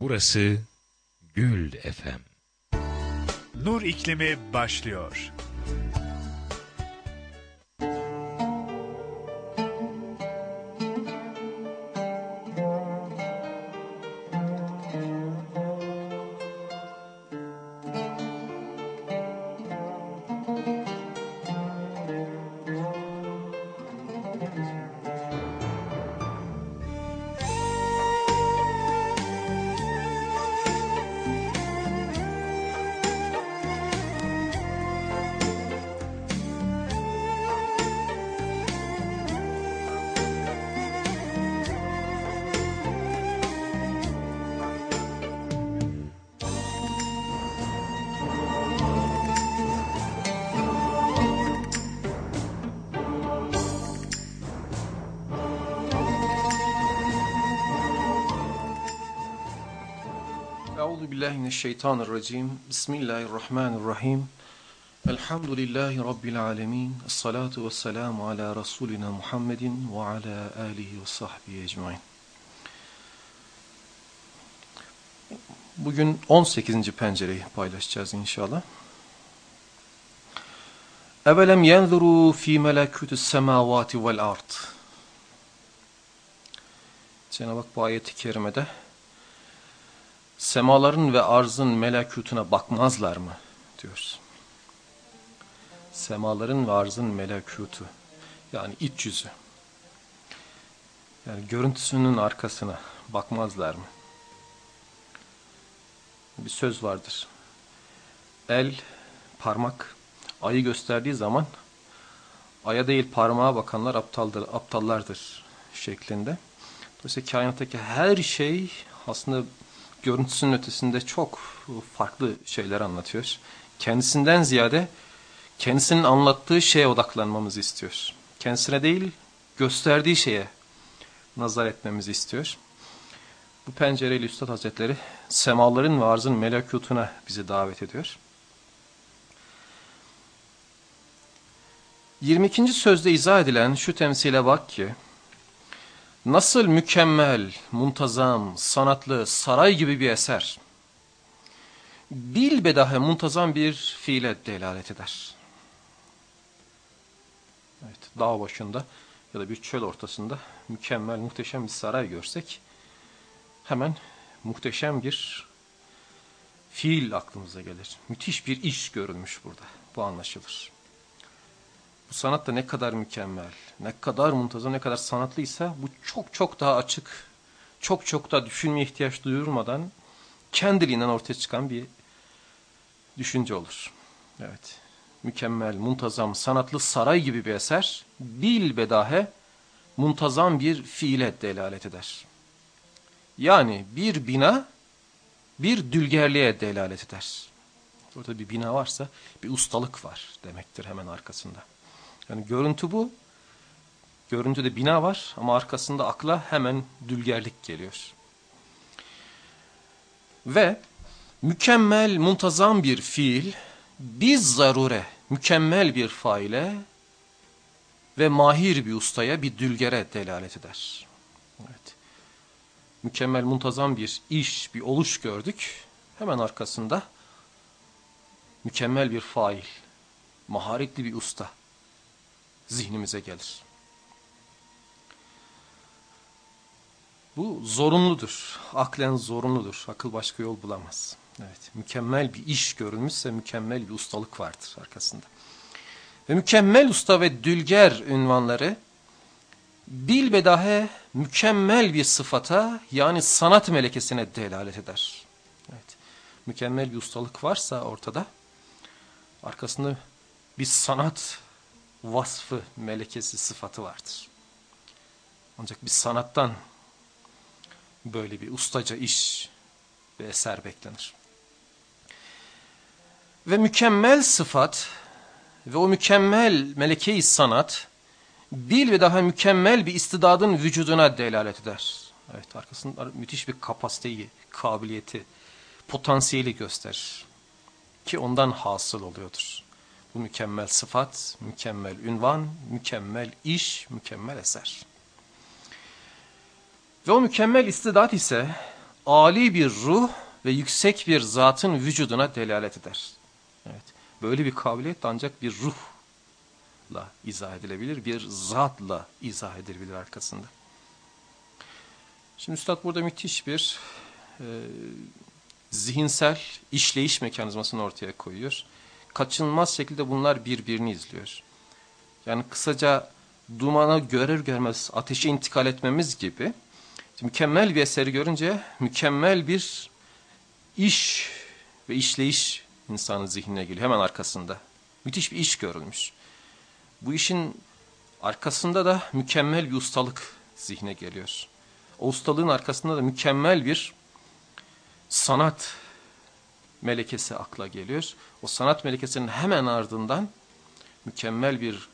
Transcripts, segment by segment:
Burası Gül Efem. Nur iklimi başlıyor. Mineşşeytanirracim. Bismillahirrahmanirrahim. Elhamdülillahi rabbil alamin. Essalatu vesselamu ala rasulina Muhammedin ve ala alihi ve sahbihi ecmaîn. Bugün 18. pencereyi paylaşacağız inşallah. Evelem yenzuru fi melekutus semavati vel ard. Cenab-ı Hak bu ayeti kerimede semaların ve arzın melekutuna bakmazlar mı diyoruz. Semaların ve arzın melekutu yani iç yüzü. Yani görüntüsünün arkasına bakmazlar mı? Bir söz vardır. El, parmak ayı gösterdiği zaman aya değil parmağa bakanlar aptaldır, aptallardır şeklinde. Dolayısıyla kainattaki her şey aslında görüntüsünün ötesinde çok farklı şeyler anlatıyor. Kendisinden ziyade kendisinin anlattığı şeye odaklanmamızı istiyor. Kendisine değil gösterdiği şeye nazar etmemizi istiyor. Bu pencereyle Üstad Hazretleri semaların ve arzın melekutuna bizi davet ediyor. 22. sözde izah edilen şu temsile bak ki Nasıl mükemmel, muntazam, sanatlı, saray gibi bir eser, bilbedahe muntazam bir fiile delalet eder. Evet, dağ başında ya da bir çöl ortasında mükemmel, muhteşem bir saray görsek, hemen muhteşem bir fiil aklımıza gelir. Müthiş bir iş görülmüş burada, bu anlaşılır. Bu sanat da ne kadar mükemmel, ne kadar muntazam, ne kadar sanatlıysa bu çok çok daha açık, çok çok daha düşünmeye ihtiyaç duyurmadan kendiliğinden ortaya çıkan bir düşünce olur. Evet, mükemmel, muntazam, sanatlı saray gibi bir eser bilbedahe muntazam bir fiile delalet eder. Yani bir bina bir dülgerliğe delalet eder. Orada bir bina varsa bir ustalık var demektir hemen arkasında. Yani görüntü bu. Görüntüde bina var ama arkasında akla hemen dülgerlik geliyor. Ve mükemmel, muntazam bir fiil, biz zarure, mükemmel bir faile ve mahir bir ustaya, bir dülgere delalet eder. Evet. Mükemmel, muntazam bir iş, bir oluş gördük. Hemen arkasında mükemmel bir fail, maharetli bir usta zihnimize gelir. Bu zorunludur. Aklen zorunludur. Akıl başka yol bulamaz. Evet, mükemmel bir iş görülmüşse mükemmel bir ustalık vardır arkasında. Ve mükemmel usta ve dülger ünvanları bilbedahe mükemmel bir sıfata yani sanat melekesine delalet eder. Evet, mükemmel bir ustalık varsa ortada arkasında bir sanat vasfı, melekesi, sıfatı vardır. Ancak bir sanattan böyle bir ustaca iş ve eser beklenir. Ve mükemmel sıfat ve o mükemmel meleke-i sanat bil ve daha mükemmel bir istidadın vücuduna delalet eder. Evet arkasında müthiş bir kapasiteyi, kabiliyeti, potansiyeli gösterir. Ki ondan hasıl oluyordur. Bu mükemmel sıfat, mükemmel ünvan, mükemmel iş, mükemmel eser. Ve o mükemmel istidat ise Ali bir ruh ve yüksek bir zatın vücuduna delalet eder. Evet. Böyle bir kabiliyet ancak bir ruhla izah edilebilir, bir zatla izah edilebilir arkasında. Şimdi Üstad burada müthiş bir e, zihinsel işleyiş mekanizmasını ortaya koyuyor. Kaçınılmaz şekilde bunlar birbirini izliyor. Yani kısaca dumana görür görmez ateşe intikal etmemiz gibi mükemmel bir eseri görünce mükemmel bir iş ve işleyiş insanın zihnine geliyor hemen arkasında. Müthiş bir iş görülmüş. Bu işin arkasında da mükemmel bir ustalık zihne geliyor. O ustalığın arkasında da mükemmel bir sanat melekesi akla geliyor. O sanat melekesinin hemen ardından mükemmel bir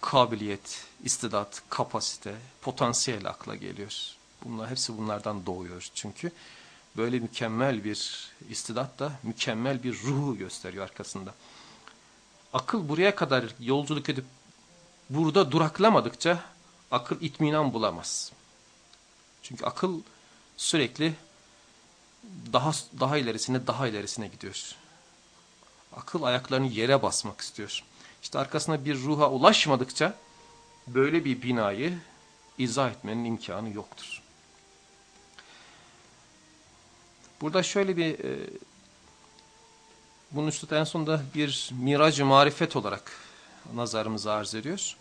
kabiliyet, istidat, kapasite, potansiyel akla geliyor. Bunlar hepsi bunlardan doğuyor çünkü. Böyle mükemmel bir istidat da mükemmel bir ruhu gösteriyor arkasında. Akıl buraya kadar yolculuk edip burada duraklamadıkça akıl itminan bulamaz. Çünkü akıl sürekli daha daha ilerisine daha ilerisine gidiyor. Akıl ayaklarını yere basmak istiyor. İşte arkasına bir ruha ulaşmadıkça böyle bir binayı izah etmenin imkanı yoktur. Burada şöyle bir e, bunun üstü en sonunda bir miracı marifet olarak nazarımızı arz ediyor.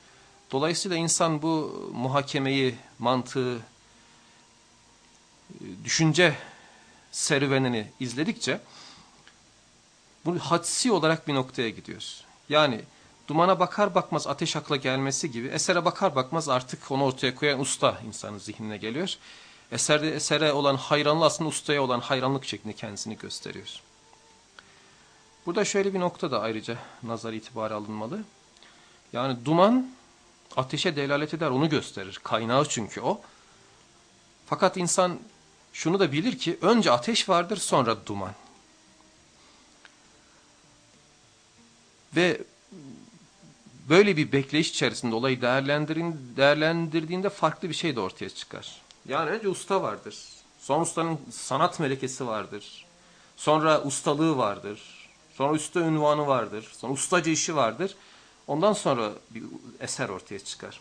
Dolayısıyla insan bu muhakemeyi, mantığı, e, düşünce serüvenini izledikçe bu hadsi olarak bir noktaya gidiyor. Yani dumana bakar bakmaz ateş akla gelmesi gibi esere bakar bakmaz artık onu ortaya koyan usta insanın zihnine geliyor. Eserde esere olan hayranlığı aslında ustaya olan hayranlık şeklinde kendisini gösteriyor. Burada şöyle bir nokta da ayrıca nazar itibarı alınmalı. Yani duman ateşe delalet eder onu gösterir. Kaynağı çünkü o. Fakat insan şunu da bilir ki önce ateş vardır sonra duman. Ve böyle bir bekleyiş içerisinde olayı değerlendirdiğinde farklı bir şey de ortaya çıkar. Yani önce usta vardır. Sonra ustanın sanat melekesi vardır. Sonra ustalığı vardır. Sonra usta ünvanı vardır. Sonra ustacı işi vardır. Ondan sonra bir eser ortaya çıkar.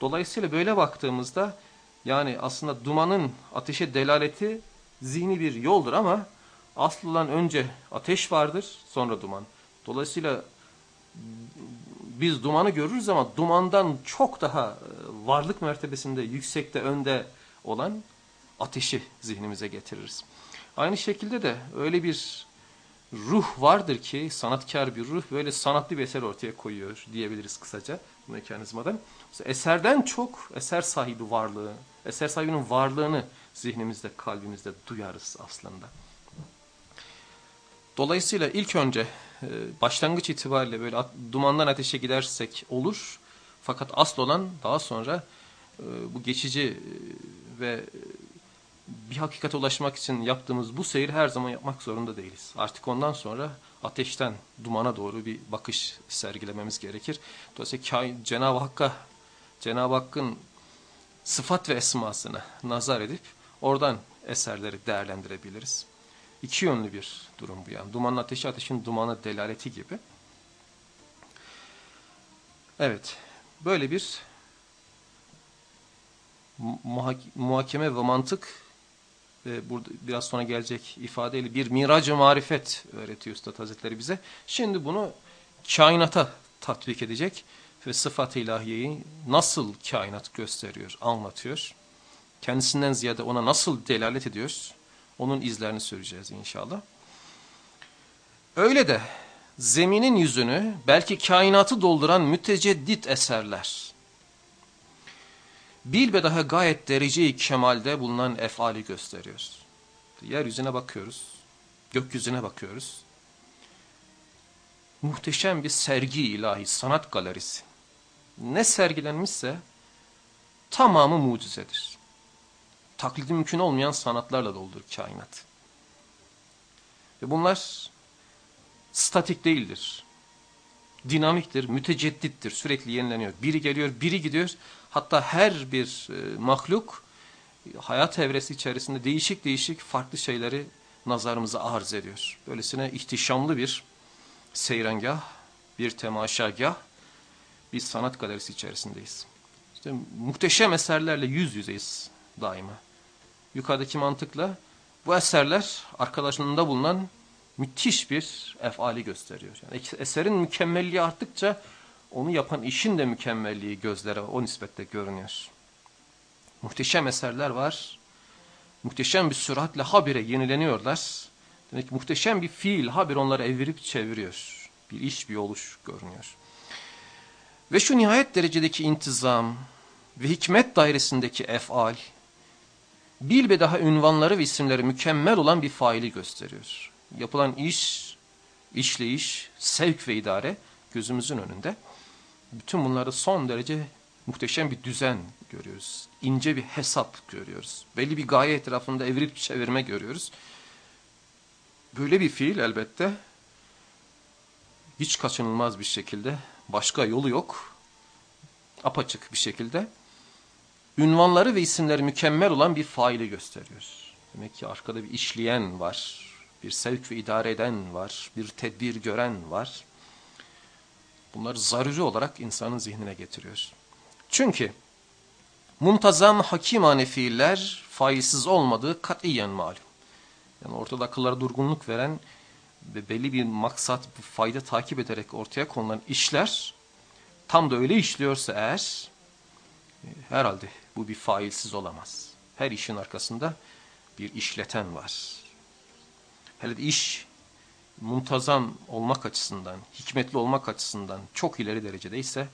Dolayısıyla böyle baktığımızda yani aslında dumanın ateşe delaleti zihni bir yoldur ama asıl olan önce ateş vardır sonra duman. Dolayısıyla biz dumanı görürüz ama dumandan çok daha e, varlık mertebesinde yüksekte önde olan ateşi zihnimize getiririz. Aynı şekilde de öyle bir ruh vardır ki sanatkar bir ruh böyle sanatlı bir eser ortaya koyuyor diyebiliriz kısaca mekanizmadan. Eserden çok eser sahibi varlığı, eser sahibinin varlığını zihnimizde, kalbimizde duyarız aslında. Dolayısıyla ilk önce e, başlangıç itibariyle böyle dumandan ateşe gidersek olur. Fakat asıl olan daha sonra e, bu geçici e, ve bir hakikate ulaşmak için yaptığımız bu seyir her zaman yapmak zorunda değiliz. Artık ondan sonra ateşten dumana doğru bir bakış sergilememiz gerekir. Dolayısıyla Cenab-ı Hakk'a, Cenab-ı Hakk'ın sıfat ve esmasına nazar edip oradan eserleri değerlendirebiliriz. İki yönlü bir durum bu yani. Dumanın ateşi ateşin dumanı delaleti gibi. Evet. Böyle bir muhakeme ve mantık ve burada biraz sonra gelecek ifadeyle bir miracı marifet öğretiyor Üstad Hazretleri bize. Şimdi bunu kainata tatbik edecek ve sıfat-ı ilahiyeyi nasıl kainat gösteriyor, anlatıyor. Kendisinden ziyade ona nasıl delalet ediyor, onun izlerini süreceğiz inşallah. Öyle de zeminin yüzünü belki kainatı dolduran müteceddit eserler. Bil daha gayet derece-i kemalde bulunan efali gösteriyor. Yeryüzüne bakıyoruz, gökyüzüne bakıyoruz. Muhteşem bir sergi ilahi, sanat galerisi. Ne sergilenmişse tamamı mucizedir. Taklidi mümkün olmayan sanatlarla doldur kainat. Ve bunlar statik değildir. Dinamiktir, müteceddittir, sürekli yenileniyor. Biri geliyor, biri gidiyor. Hatta her bir e, mahluk hayat evresi içerisinde değişik değişik farklı şeyleri nazarımıza arz ediyor. Böylesine ihtişamlı bir seyrengah, bir temaşagah, bir sanat galerisi içerisindeyiz. İşte muhteşem eserlerle yüz yüzeyiz daima. Yukarıdaki mantıkla bu eserler arkadaşlarında bulunan müthiş bir efali gösteriyor. Yani eserin mükemmelliği arttıkça onu yapan işin de mükemmelliği gözlere o nispette görünüyor. Muhteşem eserler var. Muhteşem bir süratle habire yenileniyorlar. Demek ki muhteşem bir fiil habire onları evirip çeviriyor. Bir iş, bir oluş görünüyor. Ve şu nihayet derecedeki intizam ve hikmet dairesindeki efal, bir daha ünvanları ve isimleri mükemmel olan bir faili gösteriyor. Yapılan iş, işleyiş, sevk ve idare gözümüzün önünde. Bütün bunları son derece muhteşem bir düzen görüyoruz. İnce bir hesap görüyoruz. Belli bir gaye etrafında evirip çevirme görüyoruz. Böyle bir fiil elbette hiç kaçınılmaz bir şekilde başka yolu yok. Apaçık bir şekilde ünvanları ve isimleri mükemmel olan bir faili gösteriyor. Demek ki arkada bir işleyen var, bir sevk ve idare eden var, bir tedbir gören var. Bunlar zaruri olarak insanın zihnine getiriyor. Çünkü muntazam hakimane fiiller failsiz olmadığı katiyen malum. Yani ortada akıllara durgunluk veren ve belli bir maksat, bir fayda takip ederek ortaya konulan işler tam da öyle işliyorsa eğer e, herhalde bu bir failsiz olamaz. Her işin arkasında bir işleten var. Hele de iş muntazam olmak açısından, hikmetli olmak açısından çok ileri derecedeyse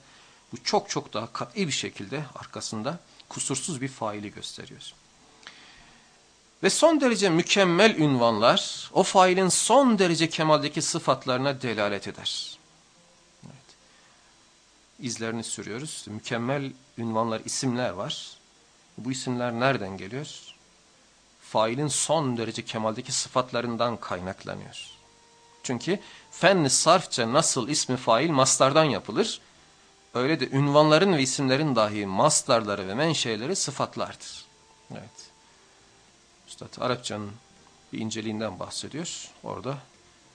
bu çok çok daha kat'i bir şekilde arkasında kusursuz bir faili gösteriyor. Ve son derece mükemmel ünvanlar o failin son derece kemaldeki sıfatlarına delalet eder. Evet. İzlerini sürüyoruz. Mükemmel ünvanlar, isimler var. Bu isimler nereden geliyor? Failin son derece kemaldeki sıfatlarından kaynaklanıyor. Çünkü fenni sarfça nasıl ismi fail mastardan yapılır, öyle de ünvanların ve isimlerin dahi mastarları ve menşeleri sıfatlardır. Evet. Üstad Arapçanın bir inceliğinden bahsediyor. Orada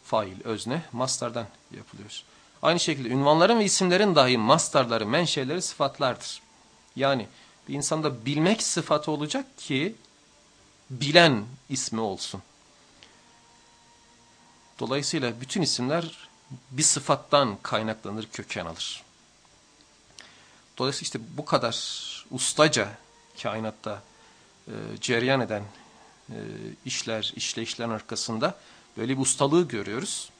fail, özne, mastardan yapılıyor. Aynı şekilde ünvanların ve isimlerin dahi mastarları, menşeleri sıfatlardır. Yani bir insanda bilmek sıfatı olacak ki bilen ismi olsun. Dolayısıyla bütün isimler bir sıfattan kaynaklanır, köken alır. Dolayısıyla işte bu kadar ustaca kainatta e, cereyan eden e, işler, işleyişlerin arkasında böyle bir ustalığı görüyoruz.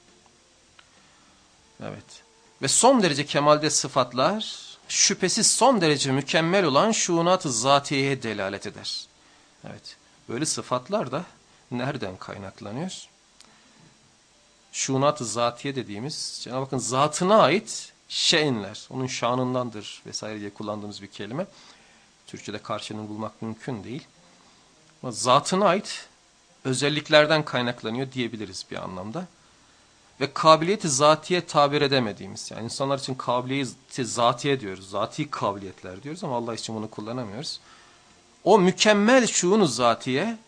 Evet. Ve son derece kemalde sıfatlar şüphesiz son derece mükemmel olan şuunat-ı zatiyeye delalet eder. Evet. Böyle sıfatlar da nereden kaynaklanıyor? Şuunat-ı zatiye dediğimiz Cenab-ı Hakk'ın zatına ait şeyinler. Onun şanındandır vesaire diye kullandığımız bir kelime. Türkçe'de karşılığını bulmak mümkün değil. Ama zatına ait özelliklerden kaynaklanıyor diyebiliriz bir anlamda. Ve kabiliyeti zatiye tabir edemediğimiz, yani insanlar için kabiliyeti zatiye diyoruz, zati kabiliyetler diyoruz ama Allah için bunu kullanamıyoruz. O mükemmel şuunu zatiye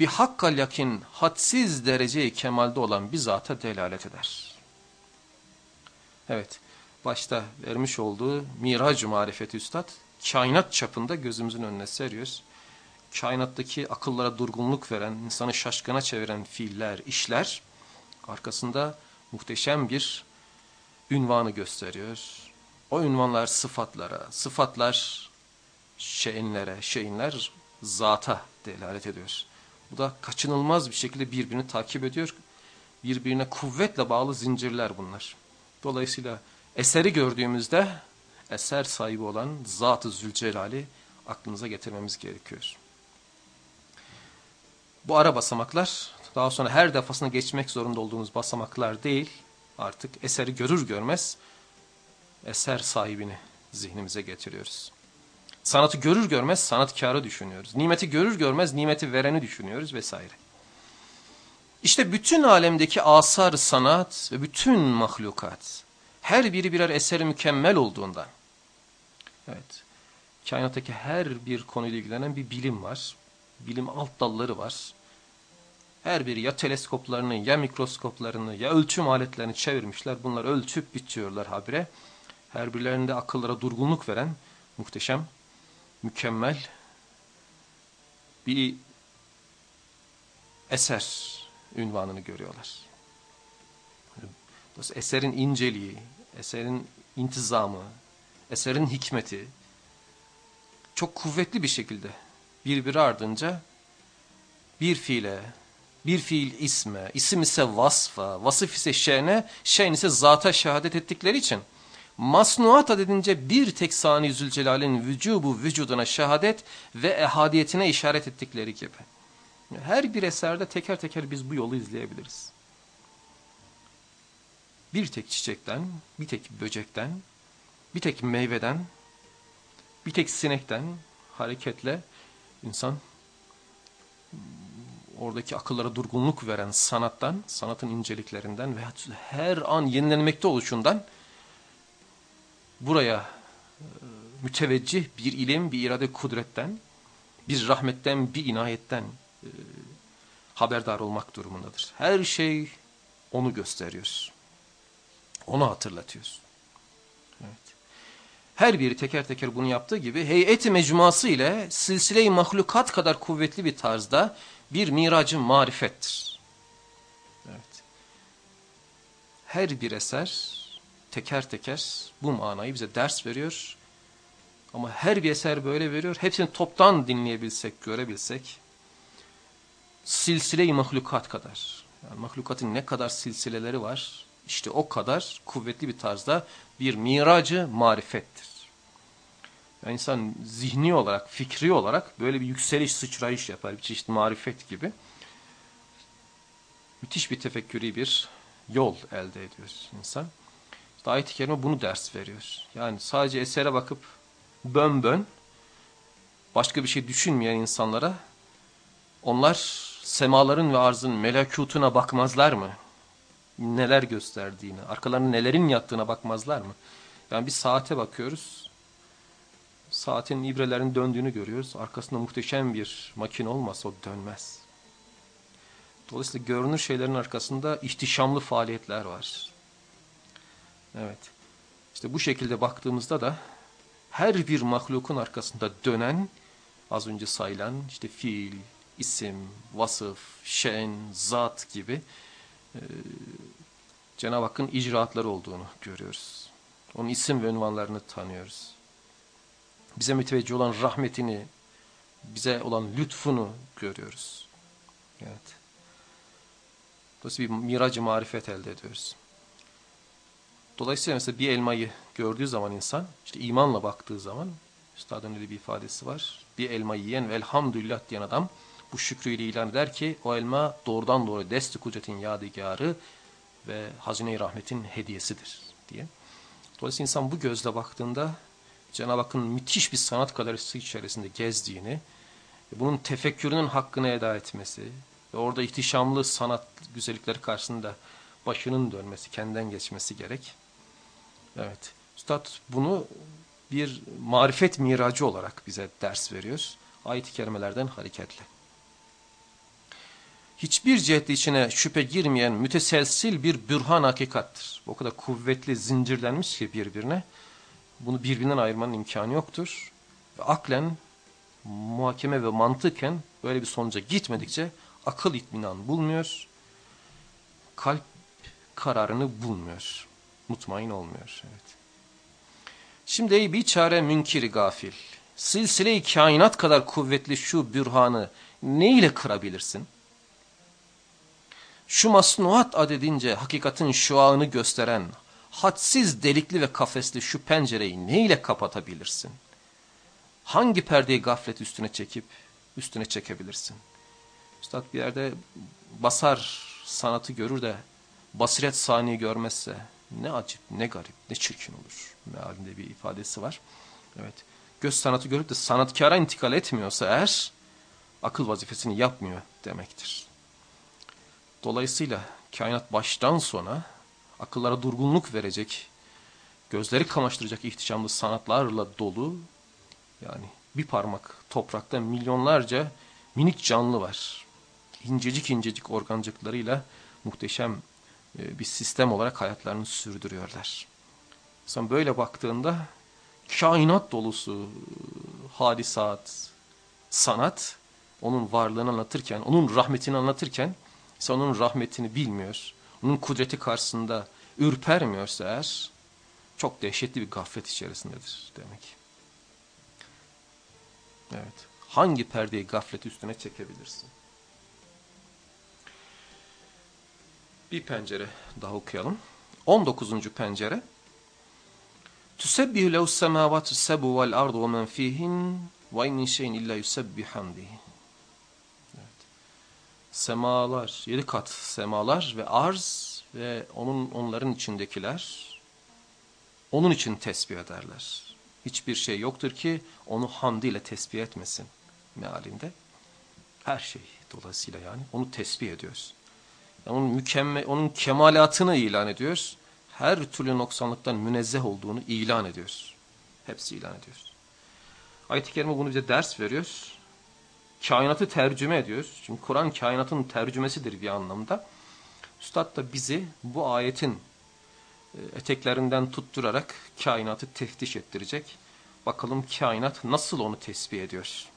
bir hakkal yakin hadsiz dereceyi kemalde olan bir zata delalet eder. Evet, başta vermiş olduğu Mirac-ı Marifeti Üstad, kainat çapında gözümüzün önüne seriyoruz kainattaki akıllara durgunluk veren, insanı şaşkına çeviren fiiller, işler arkasında muhteşem bir ünvanı gösteriyor. O ünvanlar sıfatlara, sıfatlar şeyinlere, şeyinler zata delalet ediyor. Bu da kaçınılmaz bir şekilde birbirini takip ediyor. Birbirine kuvvetle bağlı zincirler bunlar. Dolayısıyla eseri gördüğümüzde eser sahibi olan Zat-ı Zülcelal'i aklımıza getirmemiz gerekiyor. Bu ara basamaklar daha sonra her defasında geçmek zorunda olduğumuz basamaklar değil. Artık eseri görür görmez eser sahibini zihnimize getiriyoruz. Sanatı görür görmez sanatkarı düşünüyoruz. Nimeti görür görmez nimeti vereni düşünüyoruz vesaire. İşte bütün alemdeki asar sanat ve bütün mahlukat her biri birer eseri mükemmel olduğundan evet kainattaki her bir konuyla ilgilenen bir bilim var bilim alt dalları var. Her biri ya teleskoplarını ya mikroskoplarını ya ölçüm aletlerini çevirmişler. Bunlar ölçüp biçiyorlar habire. Her birilerinde akıllara durgunluk veren muhteşem, mükemmel bir eser ünvanını görüyorlar. Eserin inceliği, eserin intizamı, eserin hikmeti çok kuvvetli bir şekilde birbiri ardınca bir fiile, bir fiil isme, isim ise vasfa, vasıf ise şe'ne, şe'n ise zata şehadet ettikleri için masnuat adedince bir tek sani Zülcelal'in vücubu vücuduna şehadet ve ehadiyetine işaret ettikleri gibi. Her bir eserde teker teker biz bu yolu izleyebiliriz. Bir tek çiçekten, bir tek böcekten, bir tek meyveden, bir tek sinekten hareketle insan oradaki akıllara durgunluk veren sanattan, sanatın inceliklerinden ve her an yenilenmekte oluşundan buraya e, müteveccih bir ilim, bir irade kudretten, bir rahmetten, bir inayetten e, haberdar olmak durumundadır. Her şey onu gösteriyor. Onu hatırlatıyor. Evet. Her biri teker teker bunu yaptığı gibi heyeti mecmuası ile silsile-i mahlukat kadar kuvvetli bir tarzda bir miracı marifettir. Evet. Her bir eser teker teker bu manayı bize ders veriyor. Ama her bir eser böyle veriyor. Hepsini toptan dinleyebilsek, görebilsek silsile-i mahlukat kadar. Yani mahlukatın ne kadar silsileleri var işte o kadar kuvvetli bir tarzda bir miracı marifettir. Yani insan zihni olarak, fikri olarak böyle bir yükseliş, sıçrayış yapar. Bir çeşit marifet gibi. Müthiş bir tefekkürü bir yol elde ediyor insan. Ayet-i kerime bunu ders veriyor. Yani sadece esere bakıp bön bön başka bir şey düşünmeyen insanlara onlar semaların ve arzın melekutuna bakmazlar mı? Neler gösterdiğini, arkalarında nelerin yattığına bakmazlar mı? Yani bir saate bakıyoruz. Saatin ibrelerin döndüğünü görüyoruz. Arkasında muhteşem bir makine olmasa o dönmez. Dolayısıyla görünür şeylerin arkasında ihtişamlı faaliyetler var. Evet. İşte bu şekilde baktığımızda da her bir mahlukun arkasında dönen az önce sayılan işte fiil, isim, vasıf, şen, zat gibi e, Cenab-ı Hakk'ın icraatları olduğunu görüyoruz. Onun isim ve ünvanlarını tanıyoruz. Bize müteveccih olan rahmetini, bize olan lütfunu görüyoruz. Evet. Dolayısıyla bir miracı marifet elde ediyoruz. Dolayısıyla mesela bir elmayı gördüğü zaman insan, işte imanla baktığı zaman, Üstadın öyle bir ifadesi var. Bir elmayı yiyen ve elhamdülillah diyen adam bu şükrüyle ilan eder ki o elma doğrudan doğru desti kudretin yadigarı ve hazine-i rahmetin hediyesidir diye. Dolayısıyla insan bu gözle baktığında Cenab-ı Hakk'ın müthiş bir sanat galerisi içerisinde gezdiğini, bunun tefekkürünün hakkını eda etmesi ve orada ihtişamlı sanat güzellikleri karşısında başının dönmesi, kendinden geçmesi gerek. Evet. Üstad bunu bir marifet miracı olarak bize ders veriyor. Ayet-i kerimelerden hareketle. Hiçbir cihette içine şüphe girmeyen müteselsil bir bürhan hakikattır. O kadar kuvvetli zincirlenmiş ki birbirine. Bunu birbirinden ayırmanın imkanı yoktur. Ve aklen, muhakeme ve mantıken böyle bir sonuca gitmedikçe akıl itminan bulmuyor. Kalp kararını bulmuyor. Mutmain olmuyor. Evet. Şimdi ey bir çare münkiri gafil. Silsile-i kainat kadar kuvvetli şu bürhanı ne ile kırabilirsin? Şu masnuat adedince hakikatin şuağını gösteren hadsiz delikli ve kafesli şu pencereyi ne ile kapatabilirsin? Hangi perdeyi gaflet üstüne çekip üstüne çekebilirsin? Üstad bir yerde basar sanatı görür de basiret saniye görmezse ne acip, ne garip, ne çirkin olur mealinde bir ifadesi var. Evet. Göz sanatı görüp de sanatkara intikal etmiyorsa eğer akıl vazifesini yapmıyor demektir. Dolayısıyla kainat baştan sona akıllara durgunluk verecek, gözleri kamaştıracak ihtişamlı sanatlarla dolu yani bir parmak toprakta milyonlarca minik canlı var. İncecik incecik organcıklarıyla muhteşem bir sistem olarak hayatlarını sürdürüyorlar. Sen böyle baktığında kainat dolusu hadisat, sanat onun varlığını anlatırken, onun rahmetini anlatırken sen onun rahmetini bilmiyor, onun kudreti karşısında ürpermiyorsa eğer çok dehşetli bir gaflet içerisindedir demek. Evet. Hangi perdeyi gaflet üstüne çekebilirsin? Bir pencere daha okuyalım. 19. pencere. Tüsebbihu lehu semavatu sebu vel ardu ve men fihin ve in şeyin illa yusebbihamdihi. Evet. Semalar, yedi kat semalar ve arz ve onun onların içindekiler onun için tesbih ederler. Hiçbir şey yoktur ki onu hamdiyle tesbih etmesin mealinde. Her şey dolayısıyla yani onu tesbih ediyoruz. Yani onun mükemmel, onun kemalatını ilan ediyoruz. Her türlü noksanlıktan münezzeh olduğunu ilan ediyoruz. Hepsi ilan ediyoruz. Ayet-i Kerime bunu bize ders veriyor. Kainatı tercüme ediyoruz. Çünkü Kur'an kainatın tercümesidir bir anlamda. Üstad da bizi bu ayetin e, eteklerinden tutturarak kainatı teftiş ettirecek. Bakalım kainat nasıl onu tesbih ediyor.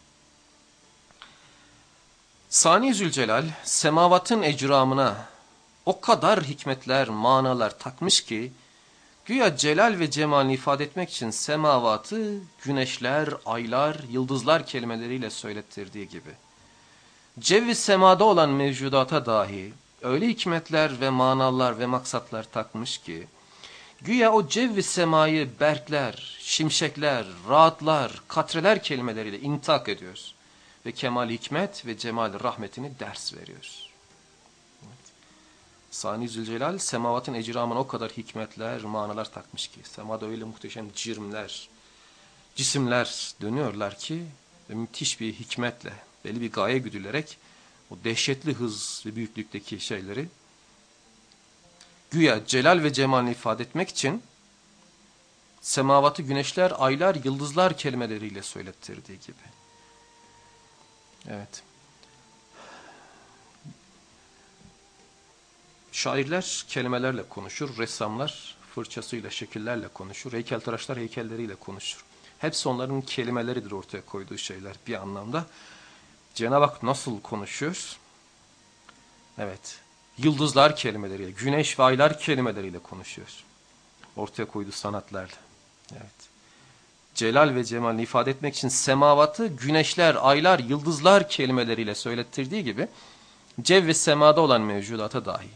Sani Zülcelal semavatın ecramına o kadar hikmetler, manalar takmış ki güya celal ve cemalini ifade etmek için semavatı güneşler, aylar, yıldızlar kelimeleriyle söylettirdiği gibi. Cevvi semada olan mevcudata dahi öyle hikmetler ve manalar ve maksatlar takmış ki güya o cevvi semayı berkler, şimşekler, rahatlar, katreler kelimeleriyle intak ediyoruz ve kemal hikmet ve cemal rahmetini ders veriyoruz. Evet. Sani Zülcelal semavatın ecramına o kadar hikmetler, manalar takmış ki semada öyle muhteşem cirmler, cisimler dönüyorlar ki ve müthiş bir hikmetle, belli bir gaye güdülerek o dehşetli hız ve büyüklükteki şeyleri güya celal ve cemalini ifade etmek için semavatı güneşler, aylar, yıldızlar kelimeleriyle söylettirdiği gibi. Evet. Şairler kelimelerle konuşur, ressamlar fırçasıyla, şekillerle konuşur, heykeltıraşlar heykelleriyle konuşur. Hepsi onların kelimeleridir ortaya koyduğu şeyler bir anlamda. Cenab-ı Hak nasıl konuşuyor? Evet, yıldızlar kelimeleriyle, güneş ve aylar kelimeleriyle konuşuyor. Ortaya koyduğu sanatlarla. Evet. Celal ve cemalini ifade etmek için semavatı güneşler, aylar, yıldızlar kelimeleriyle söylettirdiği gibi cev ve semada olan mevcudata dahi,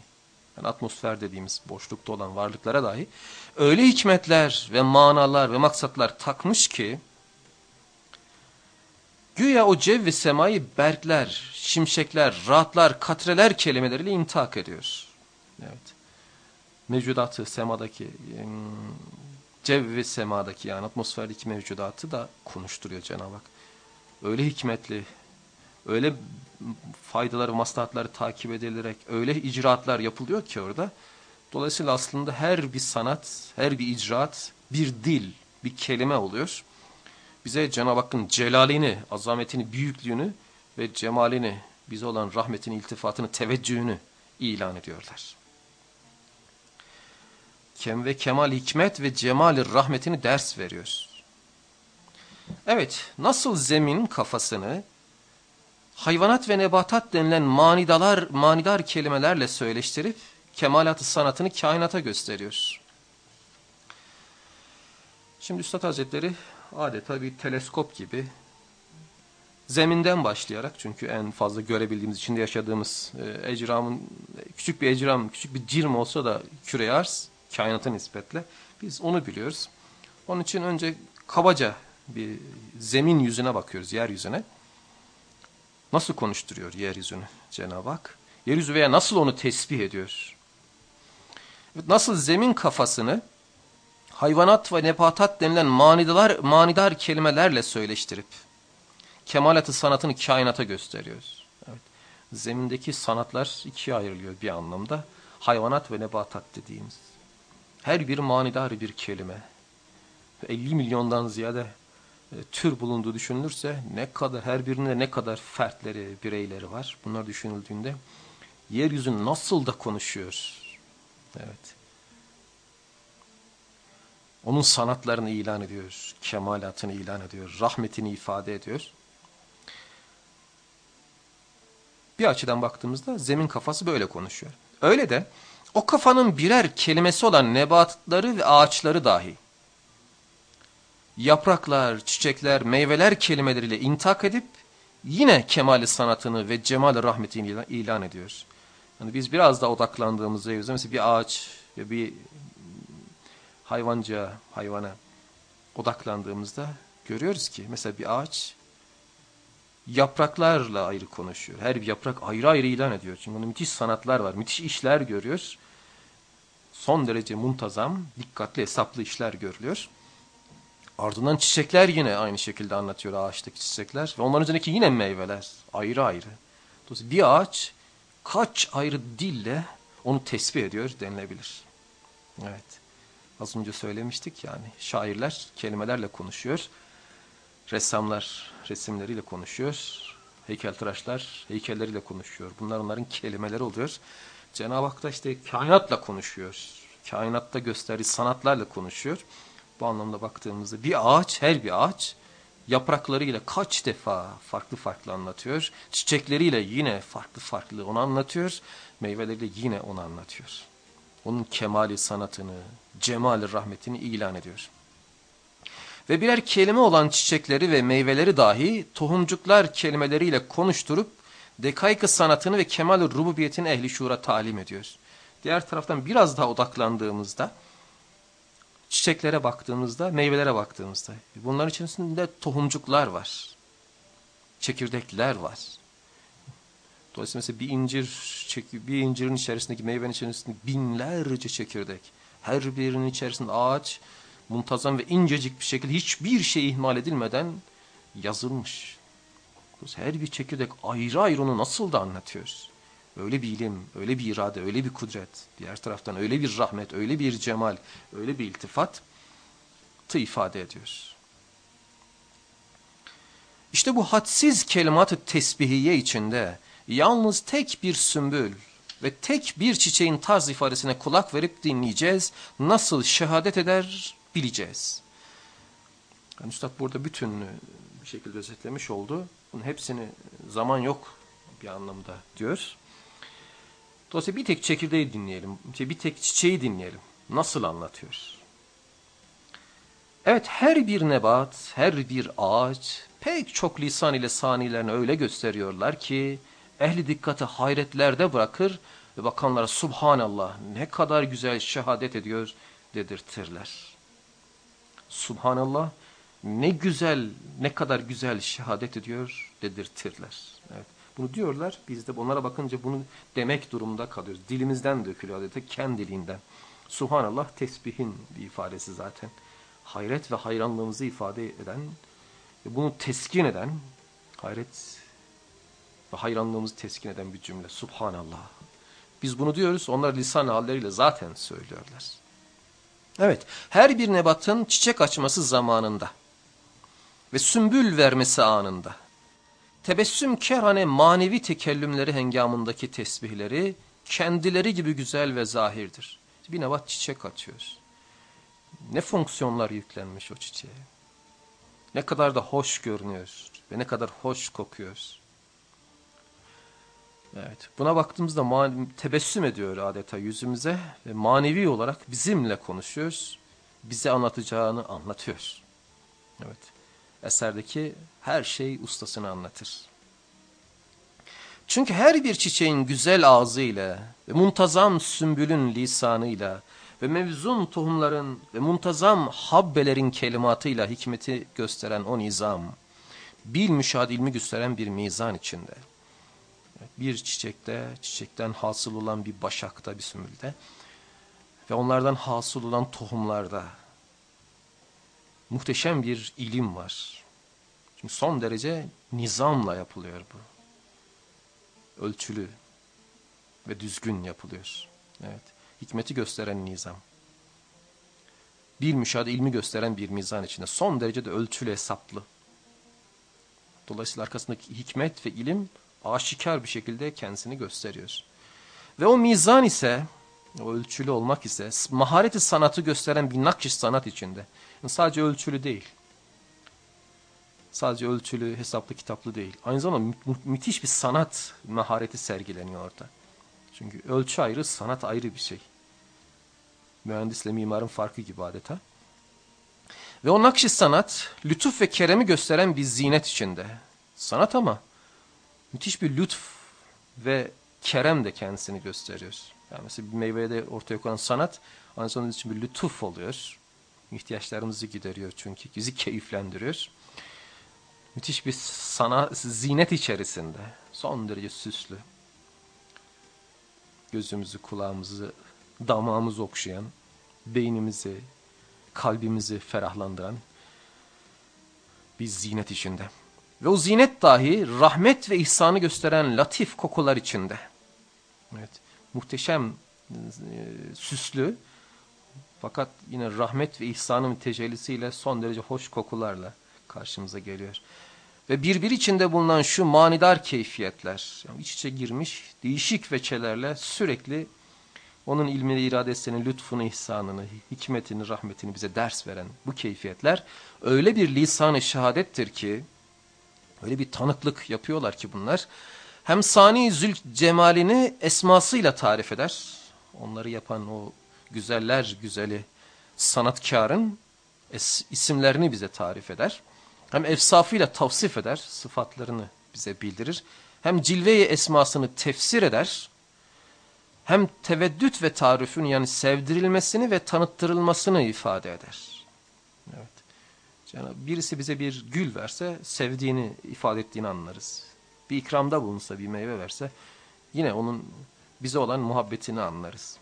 yani atmosfer dediğimiz boşlukta olan varlıklara dahi öyle hikmetler ve manalar ve maksatlar takmış ki güya o cev ve semayı berkler, şimşekler, rahatlar, katreler kelimeleriyle intak ediyor. Evet. Mevcudatı, semadaki cev ve semadaki yani atmosferdeki mevcudatı da konuşturuyor Cenab-ı Hak. Öyle hikmetli, öyle faydaları, maslahatları takip edilerek öyle icraatlar yapılıyor ki orada. Dolayısıyla aslında her bir sanat, her bir icraat bir dil, bir kelime oluyor. Bize Cenab-ı Hakk'ın celalini, azametini, büyüklüğünü ve cemalini, bize olan rahmetini, iltifatını, teveccühünü ilan ediyorlar. Kem ve kemal hikmet ve cemali rahmetini ders veriyor. Evet, nasıl zemin kafasını hayvanat ve nebatat denilen manidalar, manidar kelimelerle söyleştirip kemalatı sanatını kainata gösteriyor. Şimdi Üstad Hazretleri adeta bir teleskop gibi zeminden başlayarak çünkü en fazla görebildiğimiz içinde yaşadığımız e, ecramın küçük bir ecram, küçük bir cirm olsa da küre arz kainata nispetle biz onu biliyoruz. Onun için önce kabaca bir zemin yüzüne bakıyoruz, yeryüzüne. Nasıl konuşturuyor yeryüzünü Cenab-ı Hak? Yeryüzü veya nasıl onu tesbih ediyor? Nasıl zemin kafasını hayvanat ve nebatat denilen manidalar, manidar kelimelerle söyleştirip kemalatı sanatını kainata gösteriyoruz. Evet. Zemindeki sanatlar ikiye ayrılıyor bir anlamda. Hayvanat ve nebatat dediğimiz. Her bir manidar bir kelime. 50 milyondan ziyade e, tür bulunduğu düşünülürse ne kadar her birinde ne kadar fertleri, bireyleri var. Bunlar düşünüldüğünde yeryüzü nasıl da konuşuyor. Evet. Onun sanatlarını ilan ediyor, kemalatını ilan ediyor, rahmetini ifade ediyor. Bir açıdan baktığımızda zemin kafası böyle konuşuyor. Öyle de o kafanın birer kelimesi olan nebatları ve ağaçları dahi yapraklar, çiçekler, meyveler kelimeleriyle intak edip yine kemali sanatını ve cemal rahmetini ilan ediyor. Yani biz biraz da odaklandığımızda mesela bir ağaç ve bir hayvanca, hayvana odaklandığımızda görüyoruz ki mesela bir ağaç yapraklarla ayrı konuşuyor. Her bir yaprak ayrı ayrı ilan ediyor. Çünkü onda müthiş sanatlar var, müthiş işler görüyor. Son derece muntazam, dikkatli, hesaplı işler görülüyor. Ardından çiçekler yine aynı şekilde anlatıyor ağaçtaki çiçekler. Ve onların üzerindeki yine meyveler ayrı ayrı. Dolayısıyla bir ağaç kaç ayrı dille onu tesbih ediyor denilebilir. Evet. Az önce söylemiştik yani şairler kelimelerle konuşuyor. Ressamlar resimleriyle konuşuyor. Heykeltıraşlar heykelleriyle konuşuyor. Bunlar onların kelimeleri oluyor. Cenab-ı Hak da işte kainatla konuşuyor. Kainatta gösterdiği sanatlarla konuşuyor. Bu anlamda baktığımızda bir ağaç, her bir ağaç yapraklarıyla kaç defa farklı farklı anlatıyor. Çiçekleriyle yine farklı farklı onu anlatıyor. Meyveleriyle yine onu anlatıyor. Onun kemali sanatını, cemali rahmetini ilan ediyor. Ve birer kelime olan çiçekleri ve meyveleri dahi tohumcuklar kelimeleriyle konuşturup dekayk sanatını ve kemal rububiyetin ehli şuura talim ediyor. Diğer taraftan biraz daha odaklandığımızda çiçeklere baktığımızda, meyvelere baktığımızda bunların içerisinde tohumcuklar var. Çekirdekler var. Dolayısıyla mesela bir incir, bir incirin içerisindeki meyvenin içerisinde binlerce çekirdek. Her birinin içerisinde ağaç muntazam ve incecik bir şekilde hiçbir şey ihmal edilmeden yazılmış. Her bir çekirdek ayrı ayrı onu nasıl da anlatıyoruz. Öyle bir ilim, öyle bir irade, öyle bir kudret. Diğer taraftan öyle bir rahmet, öyle bir cemal, öyle bir iltifat ifade ediyor. İşte bu hadsiz kelimat-ı tesbihiye içinde yalnız tek bir sümbül ve tek bir çiçeğin tarz ifadesine kulak verip dinleyeceğiz. Nasıl şehadet eder bileceğiz. Yani Üstad burada bütününü bir şekilde özetlemiş oldu. Bunun hepsini zaman yok bir anlamda diyor. Dolayısıyla bir tek çekirdeği dinleyelim. Bir tek çiçeği dinleyelim. Nasıl anlatıyor? Evet her bir nebat, her bir ağaç pek çok lisan ile sanilerini öyle gösteriyorlar ki ehli dikkati hayretlerde bırakır ve bakanlara subhanallah ne kadar güzel şehadet ediyor dedirtirler. Subhanallah ne güzel ne kadar güzel şehadet ediyor dedirtirler. Evet. Bunu diyorlar. Biz de onlara bakınca bunu demek durumunda kalıyoruz. Dilimizden dökülüyor adeta kendiliğinden. Subhanallah tesbihin bir ifadesi zaten. Hayret ve hayranlığımızı ifade eden bunu teskin eden hayret ve hayranlığımızı teskin eden bir cümle. Subhanallah. Biz bunu diyoruz. Onlar lisan halleriyle zaten söylüyorlar. Evet. Her bir nebatın çiçek açması zamanında ve sümbül vermesi anında tebessüm kerhane manevi tekellümleri hengamındaki tesbihleri kendileri gibi güzel ve zahirdir. Bir nevat çiçek atıyoruz. Ne fonksiyonlar yüklenmiş o çiçeğe. Ne kadar da hoş görünüyor ve ne kadar hoş kokuyor. Evet, buna baktığımızda tebessüm ediyor adeta yüzümüze ve manevi olarak bizimle konuşuyor. Bize anlatacağını anlatıyor. Evet eserdeki her şey ustasını anlatır. Çünkü her bir çiçeğin güzel ağzıyla ve muntazam sümbülün lisanıyla ve mevzun tohumların ve muntazam habbelerin kelimatıyla hikmeti gösteren o nizam, bil müşahid ilmi gösteren bir mizan içinde. Bir çiçekte, çiçekten hasıl olan bir başakta, bir sümbülde ve onlardan hasıl olan tohumlarda muhteşem bir ilim var. Çünkü son derece nizamla yapılıyor bu. Ölçülü ve düzgün yapılıyor. Evet. Hikmeti gösteren nizam. bir müşahede ilmi gösteren bir mizan içinde. Son derecede ölçülü hesaplı. Dolayısıyla arkasındaki hikmet ve ilim aşikar bir şekilde kendisini gösteriyor. Ve o mizan ise, o ölçülü olmak ise mahareti sanatı gösteren bir nakş sanat içinde. Yani sadece ölçülü değil. Sadece ölçülü, hesaplı, kitaplı değil. Aynı zamanda mü müthiş bir sanat mahareti sergileniyor orada. Çünkü ölçü ayrı, sanat ayrı bir şey. Mühendisle mimarın farkı gibi adeta. Ve o nakş sanat, lütuf ve keremi gösteren bir zinet içinde. Sanat ama müthiş bir lütuf ve kerem de kendisini gösteriyor. Yani mesela bir meyveye de ortaya konan sanat aynı zamanda için bir lütuf oluyor. İhtiyaçlarımızı gideriyor çünkü. Bizi keyiflendiriyor. Müthiş bir sanat, zinet içerisinde. Son derece süslü. Gözümüzü, kulağımızı, damağımızı okşayan, beynimizi, kalbimizi ferahlandıran bir zinet içinde. Ve o zinet dahi rahmet ve ihsanı gösteren latif kokular içinde. Evet, muhteşem, e, süslü fakat yine rahmet ve ihsanın tecellisiyle son derece hoş kokularla karşımıza geliyor. Ve birbiri içinde bulunan şu manidar keyfiyetler, yani iç içe girmiş değişik veçelerle sürekli onun ilmini, iradesini, lütfunu, ihsanını, hikmetini, rahmetini bize ders veren bu keyfiyetler öyle bir lisan-ı şehadettir ki, öyle bir tanıklık yapıyorlar ki bunlar, hem sani zül cemalini esmasıyla tarif eder, onları yapan o güzeller güzeli sanatkarın isimlerini bize tarif eder, hem efsafıyla tavsif eder, sıfatlarını bize bildirir, hem cilve-i esmasını tefsir eder, hem teveddüt ve tarifin yani sevdirilmesini ve tanıttırılmasını ifade eder. Yani birisi bize bir gül verse sevdiğini ifade ettiğini anlarız. Bir ikramda bulunsa bir meyve verse yine onun bize olan muhabbetini anlarız.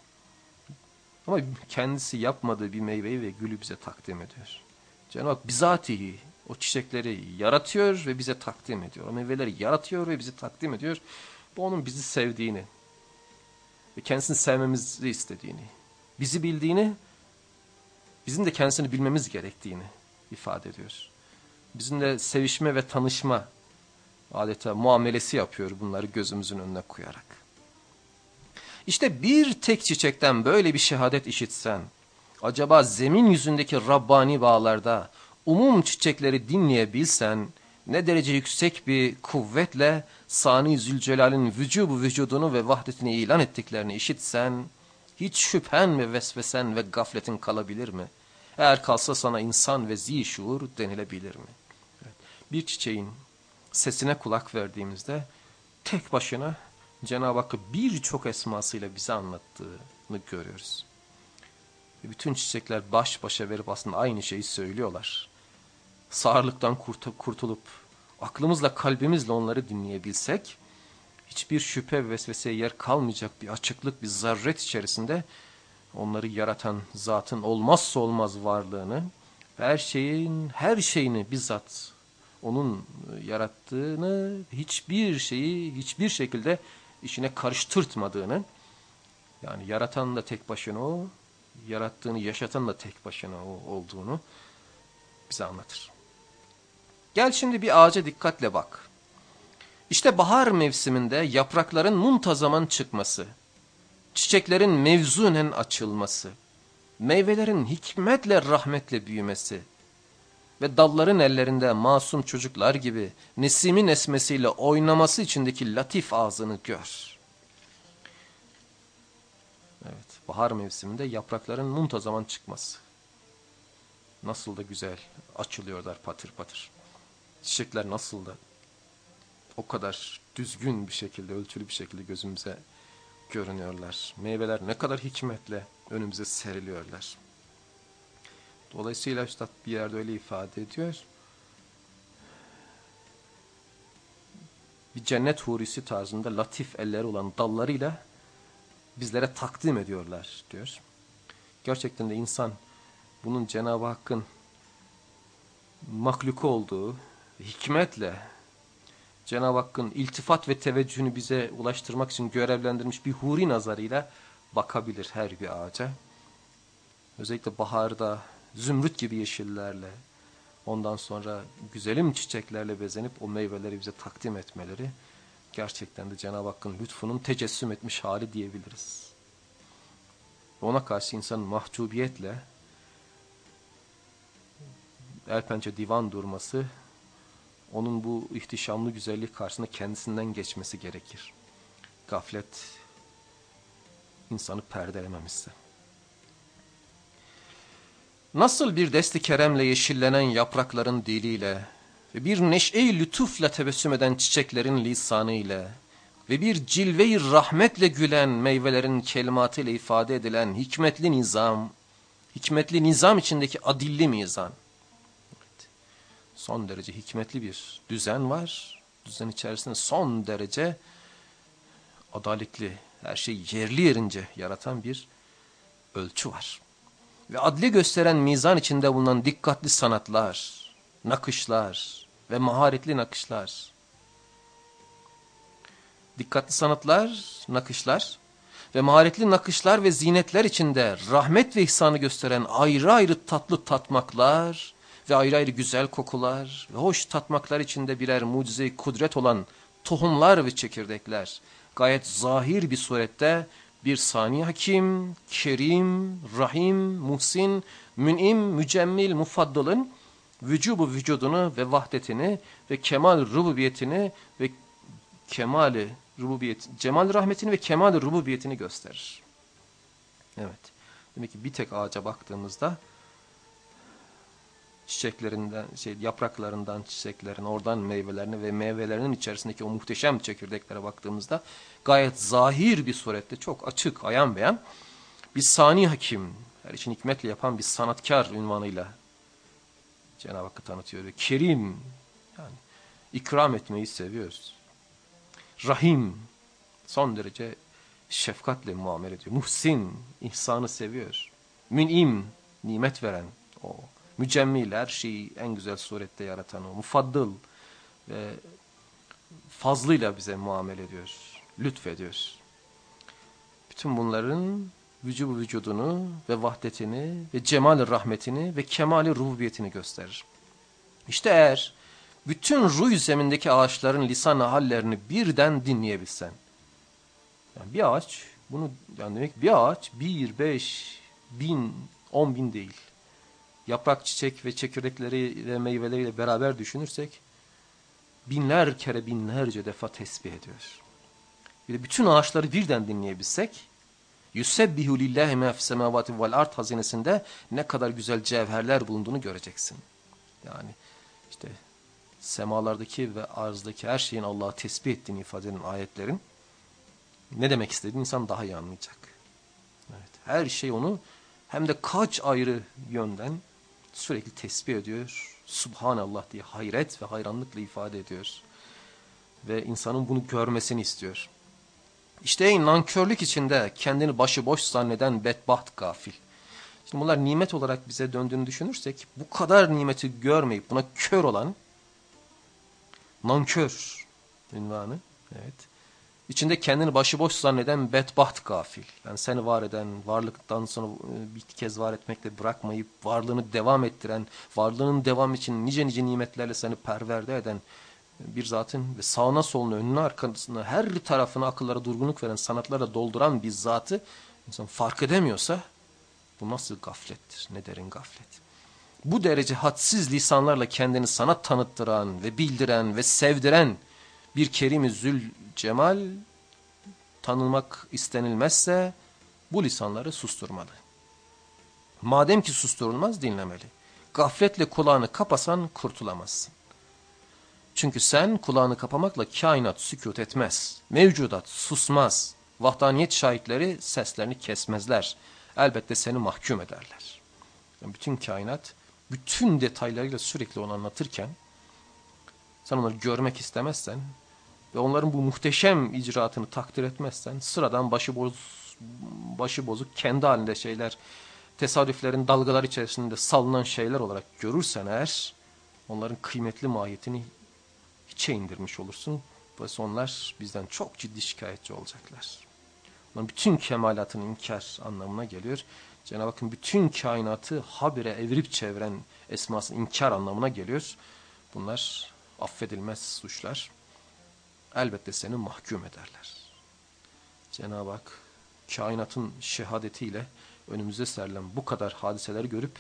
Ama kendisi yapmadığı bir meyveyi ve gülü bize takdim ediyor. Cenab-ı Hak bizatihi o çiçekleri yaratıyor ve bize takdim ediyor. O meyveleri yaratıyor ve bize takdim ediyor. Bu onun bizi sevdiğini, ve kendisini sevmemizi istediğini, bizi bildiğini, bizim de kendisini bilmemiz gerektiğini ifade ediyor. Bizimle sevişme ve tanışma adeta muamelesi yapıyor bunları gözümüzün önüne koyarak. İşte bir tek çiçekten böyle bir şehadet işitsen, acaba zemin yüzündeki Rabbani bağlarda umum çiçekleri dinleyebilsen, ne derece yüksek bir kuvvetle Sani Zülcelal'in vücubu vücudunu ve vahdetini ilan ettiklerini işitsen, hiç şüphen ve vesvesen ve gafletin kalabilir mi? Eğer kalsa sana insan ve zişur denilebilir mi? Evet. Bir çiçeğin sesine kulak verdiğimizde tek başına Cenab-ı Hakk'ı birçok esmasıyla bize anlattığını görüyoruz. Bütün çiçekler baş başa verip aslında aynı şeyi söylüyorlar. Sağırlıktan kurtulup aklımızla kalbimizle onları dinleyebilsek hiçbir şüphe ve vesveseye yer kalmayacak bir açıklık, bir zarret içerisinde onları yaratan zatın olmazsa olmaz varlığını ve her şeyin her şeyini bizzat onun yarattığını hiçbir şeyi hiçbir şekilde işine karıştırtmadığını yani yaratan da tek başına o yarattığını yaşatan da tek başına o olduğunu bize anlatır. Gel şimdi bir ağaca dikkatle bak. İşte bahar mevsiminde yaprakların muntazaman çıkması, çiçeklerin mevzunen açılması, meyvelerin hikmetle rahmetle büyümesi ve dalların ellerinde masum çocuklar gibi nesimin esmesiyle oynaması içindeki latif ağzını gör. Evet, bahar mevsiminde yaprakların muntazaman çıkması. Nasıl da güzel açılıyorlar patır patır. Çiçekler nasıl da o kadar düzgün bir şekilde, ölçülü bir şekilde gözümüze görünüyorlar. Meyveler ne kadar hikmetle önümüze seriliyorlar. Dolayısıyla Üstad bir yerde öyle ifade ediyor. Bir cennet hurisi tarzında latif elleri olan dallarıyla bizlere takdim ediyorlar diyor. Gerçekten de insan bunun Cenab-ı Hakk'ın mahluku olduğu, hikmetle Cenab-ı Hakk'ın iltifat ve teveccühünü bize ulaştırmak için görevlendirmiş bir huri nazarıyla bakabilir her bir ağaca. Özellikle baharda zümrüt gibi yeşillerle, ondan sonra güzelim çiçeklerle bezenip o meyveleri bize takdim etmeleri gerçekten de Cenab-ı Hakk'ın lütfunun tecessüm etmiş hali diyebiliriz. Ona karşı insanın mahcubiyetle el pençe divan durması, onun bu ihtişamlı güzellik karşısında kendisinden geçmesi gerekir. Gaflet insanı perdelememişse. Nasıl bir desti keremle yeşillenen yaprakların diliyle ve bir neşe-i lütufla tebessüm eden çiçeklerin lisanıyla ve bir cilve-i rahmetle gülen meyvelerin kelimatıyla ifade edilen hikmetli nizam, hikmetli nizam içindeki adilli mizan. Son derece hikmetli bir düzen var. Düzen içerisinde son derece adaletli, her şeyi yerli yerince yaratan bir ölçü var. Ve adli gösteren mizan içinde bulunan dikkatli sanatlar, nakışlar ve maharetli nakışlar. Dikkatli sanatlar, nakışlar ve maharetli nakışlar ve zinetler içinde rahmet ve ihsanı gösteren ayrı ayrı tatlı tatmaklar ve ayrı ayrı güzel kokular ve hoş tatmaklar içinde birer mucize kudret olan tohumlar ve çekirdekler gayet zahir bir surette bir sani hakim, kerim, rahim, muhsin, mün'im, mücemmil, mufaddalın vücubu vücudunu ve vahdetini ve kemal rububiyetini ve kemali rububiyet, cemal rahmetini ve kemal rububiyetini gösterir. Evet. Demek ki bir tek ağaca baktığımızda çiçeklerinden, şey, yapraklarından çiçeklerin, oradan meyvelerini ve meyvelerinin içerisindeki o muhteşem çekirdeklere baktığımızda gayet zahir bir surette çok açık, ayan beyan bir sani hakim, her için hikmetle yapan bir sanatkar ünvanıyla Cenab-ı Hakk'ı tanıtıyor. Kerim, yani ikram etmeyi seviyoruz. Rahim, son derece şefkatle muamele ediyor. Muhsin, ihsanı seviyor. Mün'im, nimet veren o mücemmil, her şeyi en güzel surette yaratan o, mufaddıl ve fazlıyla bize muamele ediyor, lütfediyor. Bütün bunların vücubu vücudunu ve vahdetini ve cemal rahmetini ve kemali rububiyetini gösterir. İşte eğer bütün ruh zemindeki ağaçların lisan hallerini birden dinleyebilsen, yani bir ağaç, bunu yani demek bir ağaç bir, beş, bin, on bin değil yaprak, çiçek ve çekirdekleri ve meyveleriyle beraber düşünürsek binler kere binlerce defa tesbih ediyor. Bir de bütün ağaçları birden dinleyebilsek ma fis semavati vel ard hazinesinde ne kadar güzel cevherler bulunduğunu göreceksin. Yani işte semalardaki ve arzdaki her şeyin Allah'a tesbih ettiğini ifade eden ayetlerin ne demek istediğini insan daha iyi anlayacak. Evet, her şey onu hem de kaç ayrı yönden sürekli tesbih ediyor. Subhanallah diye hayret ve hayranlıkla ifade ediyor. Ve insanın bunu görmesini istiyor. İşte ey nankörlük içinde kendini başıboş zanneden bedbaht gafil. Şimdi bunlar nimet olarak bize döndüğünü düşünürsek bu kadar nimeti görmeyip buna kör olan nankör ünvanı. Evet. İçinde kendini başıboş zanneden bedbaht gafil. Yani seni var eden, varlıktan sonra e, bir kez var etmekle bırakmayıp varlığını devam ettiren, varlığının devam için nice nice nimetlerle seni perverde eden bir zatın ve sağına soluna, önüne arkasına her tarafına akıllara durgunluk veren, sanatlara dolduran bir zatı insan fark edemiyorsa bu nasıl gaflettir, ne derin gaflet. Bu derece hadsiz lisanlarla kendini sanat tanıttıran ve bildiren ve sevdiren bir Kerim-i Zül Cemal tanılmak istenilmezse bu lisanları susturmalı. Madem ki susturulmaz dinlemeli. Gafletle kulağını kapasan kurtulamazsın. Çünkü sen kulağını kapamakla kainat sükut etmez. Mevcudat susmaz. Vahdaniyet şahitleri seslerini kesmezler. Elbette seni mahkum ederler. Yani bütün kainat bütün detaylarıyla sürekli onu anlatırken sen onları görmek istemezsen ve onların bu muhteşem icraatını takdir etmezsen sıradan başıboz, başıbozuk kendi halinde şeyler tesadüflerin dalgalar içerisinde salınan şeyler olarak görürsen eğer onların kıymetli mahiyetini hiçe indirmiş olursun. Ve onlar bizden çok ciddi şikayetçi olacaklar. Onların bütün kemalatını inkar anlamına geliyor. Cenab-ı Hakk'ın bütün kainatı habire evirip çeviren esması inkar anlamına geliyor. Bunlar affedilmez suçlar. Elbette seni mahkum ederler. Cenab-ı Hak kainatın şehadetiyle önümüze serilen bu kadar hadiseleri görüp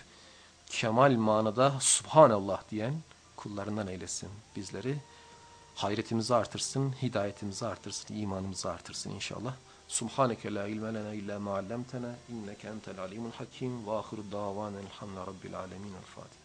kemal manada Subhanallah diyen kullarından eylesin bizleri. Hayretimizi artırsın, hidayetimizi artırsın, imanımızı artırsın inşallah. Subhaneke la ilme lena illa ma allamtena inneke entel alimul hakim ve ahiru davanen elhamdülillahi rabbil alemin. El Fatiha.